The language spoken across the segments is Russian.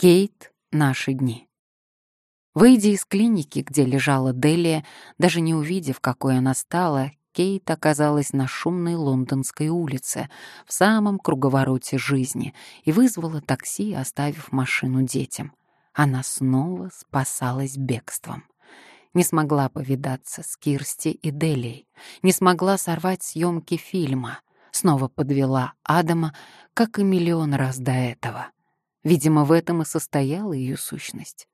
Кейт «Наши дни». Выйдя из клиники, где лежала Делия, даже не увидев, какой она стала, Кейт оказалась на шумной лондонской улице, в самом круговороте жизни, и вызвала такси, оставив машину детям. Она снова спасалась бегством. Не смогла повидаться с Кирсти и Делией, не смогла сорвать съемки фильма, снова подвела Адама, как и миллион раз до этого. Видимо, в этом и состояла ее сущность.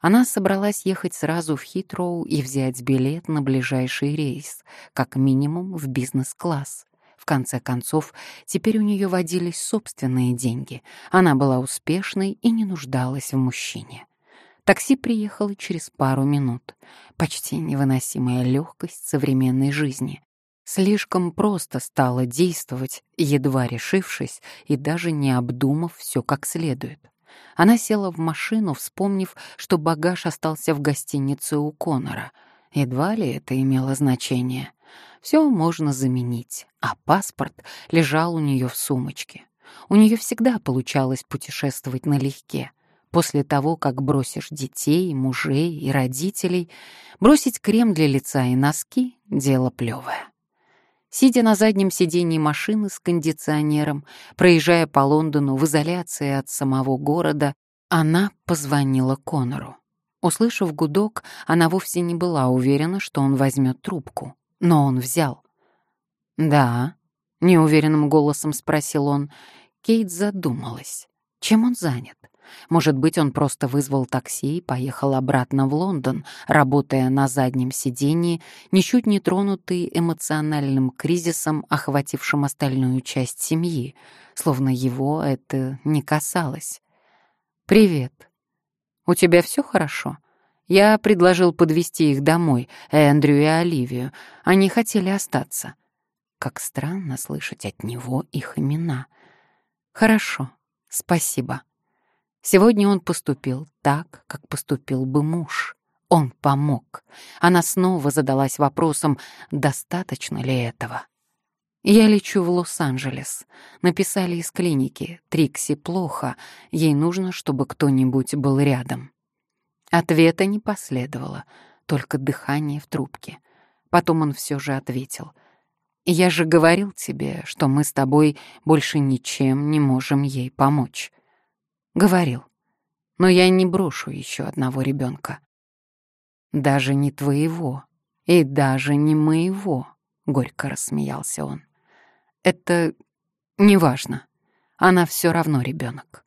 Она собралась ехать сразу в Хитроу и взять билет на ближайший рейс, как минимум в бизнес-класс. В конце концов, теперь у нее водились собственные деньги. Она была успешной и не нуждалась в мужчине. Такси приехало через пару минут. Почти невыносимая легкость современной жизни. Слишком просто стало действовать, едва решившись и даже не обдумав все как следует. Она села в машину, вспомнив, что багаж остался в гостинице у Конора. Едва ли это имело значение. Все можно заменить, а паспорт лежал у нее в сумочке. У нее всегда получалось путешествовать налегке. После того, как бросишь детей, мужей и родителей, бросить крем для лица и носки — дело плевое. Сидя на заднем сидении машины с кондиционером, проезжая по Лондону в изоляции от самого города, она позвонила Конору. Услышав гудок, она вовсе не была уверена, что он возьмет трубку. Но он взял. «Да», — неуверенным голосом спросил он. Кейт задумалась. Чем он занят? Может быть, он просто вызвал такси и поехал обратно в Лондон, работая на заднем сидении, ничуть не тронутый эмоциональным кризисом, охватившим остальную часть семьи, словно его это не касалось. «Привет. У тебя все хорошо?» Я предложил подвести их домой, Эндрю и Оливию. Они хотели остаться. Как странно слышать от него их имена. «Хорошо, спасибо». Сегодня он поступил так, как поступил бы муж. Он помог. Она снова задалась вопросом, достаточно ли этого. «Я лечу в Лос-Анджелес. Написали из клиники. Трикси плохо. Ей нужно, чтобы кто-нибудь был рядом». Ответа не последовало, только дыхание в трубке. Потом он все же ответил. «Я же говорил тебе, что мы с тобой больше ничем не можем ей помочь». Говорил. Но я не брошу еще одного ребенка. Даже не твоего. И даже не моего, горько рассмеялся он. Это неважно. Она все равно ребенок.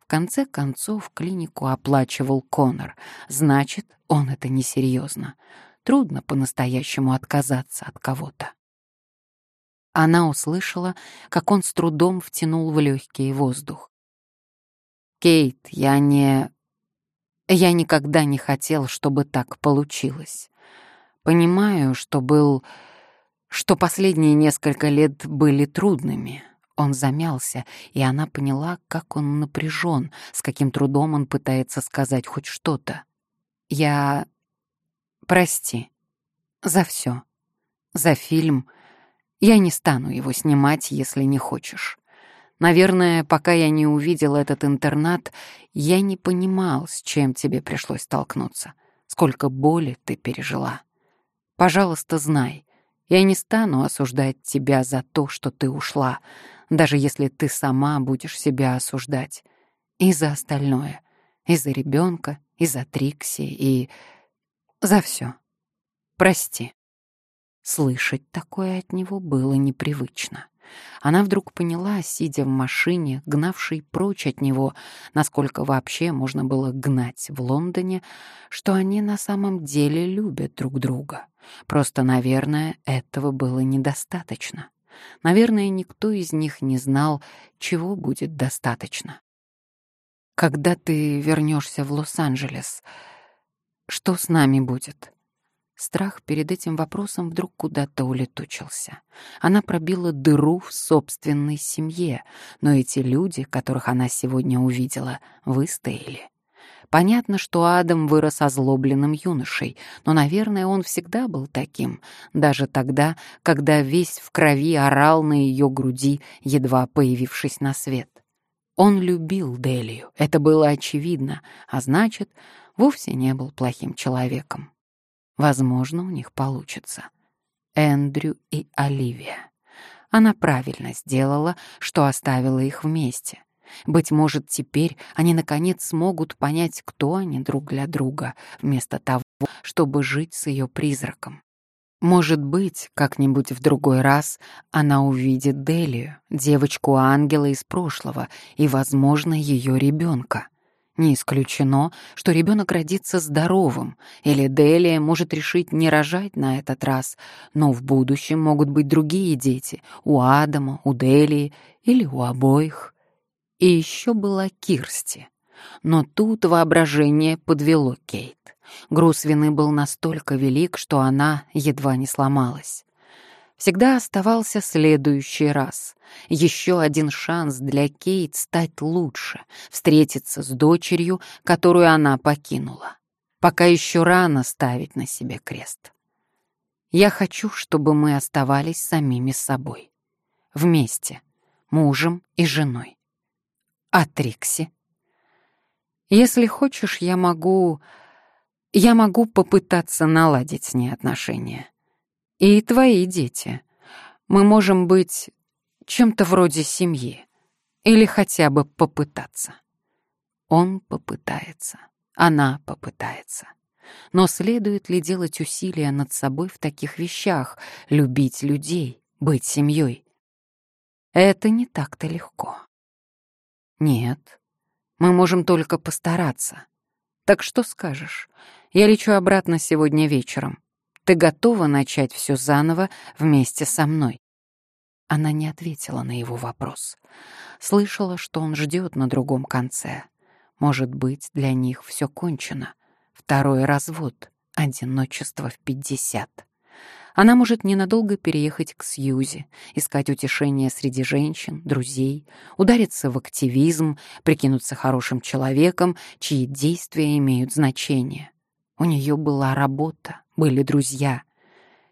В конце концов, клинику оплачивал Конор. Значит, он это несерьезно. Трудно по-настоящему отказаться от кого-то. Она услышала, как он с трудом втянул в легкий воздух. Кейт, я не... Я никогда не хотел, чтобы так получилось. Понимаю, что был... что последние несколько лет были трудными. Он замялся, и она поняла, как он напряжен, с каким трудом он пытается сказать хоть что-то. Я... Прости. За все. За фильм. Я не стану его снимать, если не хочешь. Наверное, пока я не увидел этот интернат, я не понимал, с чем тебе пришлось столкнуться, сколько боли ты пережила. Пожалуйста, знай, я не стану осуждать тебя за то, что ты ушла, даже если ты сама будешь себя осуждать. И за остальное, и за ребенка, и за Трикси, и за все. Прости. Слышать такое от него было непривычно. Она вдруг поняла, сидя в машине, гнавшей прочь от него, насколько вообще можно было гнать в Лондоне, что они на самом деле любят друг друга. Просто, наверное, этого было недостаточно. Наверное, никто из них не знал, чего будет достаточно. «Когда ты вернешься в Лос-Анджелес, что с нами будет?» Страх перед этим вопросом вдруг куда-то улетучился. Она пробила дыру в собственной семье, но эти люди, которых она сегодня увидела, выстояли. Понятно, что Адам вырос озлобленным юношей, но, наверное, он всегда был таким, даже тогда, когда весь в крови орал на ее груди, едва появившись на свет. Он любил Делию, это было очевидно, а значит, вовсе не был плохим человеком. Возможно, у них получится. Эндрю и Оливия. Она правильно сделала, что оставила их вместе. Быть может, теперь они наконец смогут понять, кто они друг для друга, вместо того, чтобы жить с ее призраком. Может быть, как-нибудь в другой раз она увидит Делию, девочку-ангела из прошлого и, возможно, ее ребенка. Не исключено, что ребенок родится здоровым, или Делия может решить не рожать на этот раз, но в будущем могут быть другие дети у Адама, у Делии или у обоих. И еще была Кирсти. Но тут воображение подвело Кейт. Груз вины был настолько велик, что она едва не сломалась всегда оставался следующий раз. Еще один шанс для Кейт стать лучше, встретиться с дочерью, которую она покинула. Пока еще рано ставить на себе крест. Я хочу, чтобы мы оставались самими собой. Вместе, мужем и женой. А Трикси? Если хочешь, я могу... Я могу попытаться наладить с ней отношения. И твои дети. Мы можем быть чем-то вроде семьи. Или хотя бы попытаться. Он попытается. Она попытается. Но следует ли делать усилия над собой в таких вещах, любить людей, быть семьей? Это не так-то легко. Нет, мы можем только постараться. Так что скажешь? Я лечу обратно сегодня вечером. Ты готова начать все заново вместе со мной?» Она не ответила на его вопрос. Слышала, что он ждет на другом конце. Может быть, для них все кончено. Второй развод, одиночество в пятьдесят. Она может ненадолго переехать к Сьюзи, искать утешение среди женщин, друзей, удариться в активизм, прикинуться хорошим человеком, чьи действия имеют значение. У нее была работа, были друзья.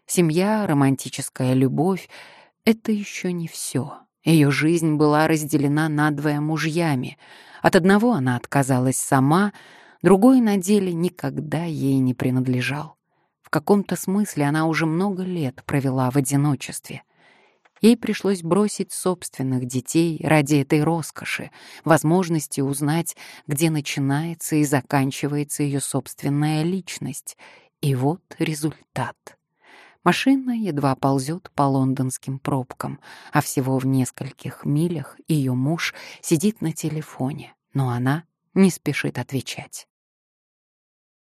Семья, романтическая любовь — это еще не все. Ее жизнь была разделена надвое мужьями. От одного она отказалась сама, другой на деле никогда ей не принадлежал. В каком-то смысле она уже много лет провела в одиночестве. Ей пришлось бросить собственных детей ради этой роскоши, возможности узнать, где начинается и заканчивается ее собственная личность. И вот результат. Машина едва ползет по лондонским пробкам, а всего в нескольких милях ее муж сидит на телефоне, но она не спешит отвечать.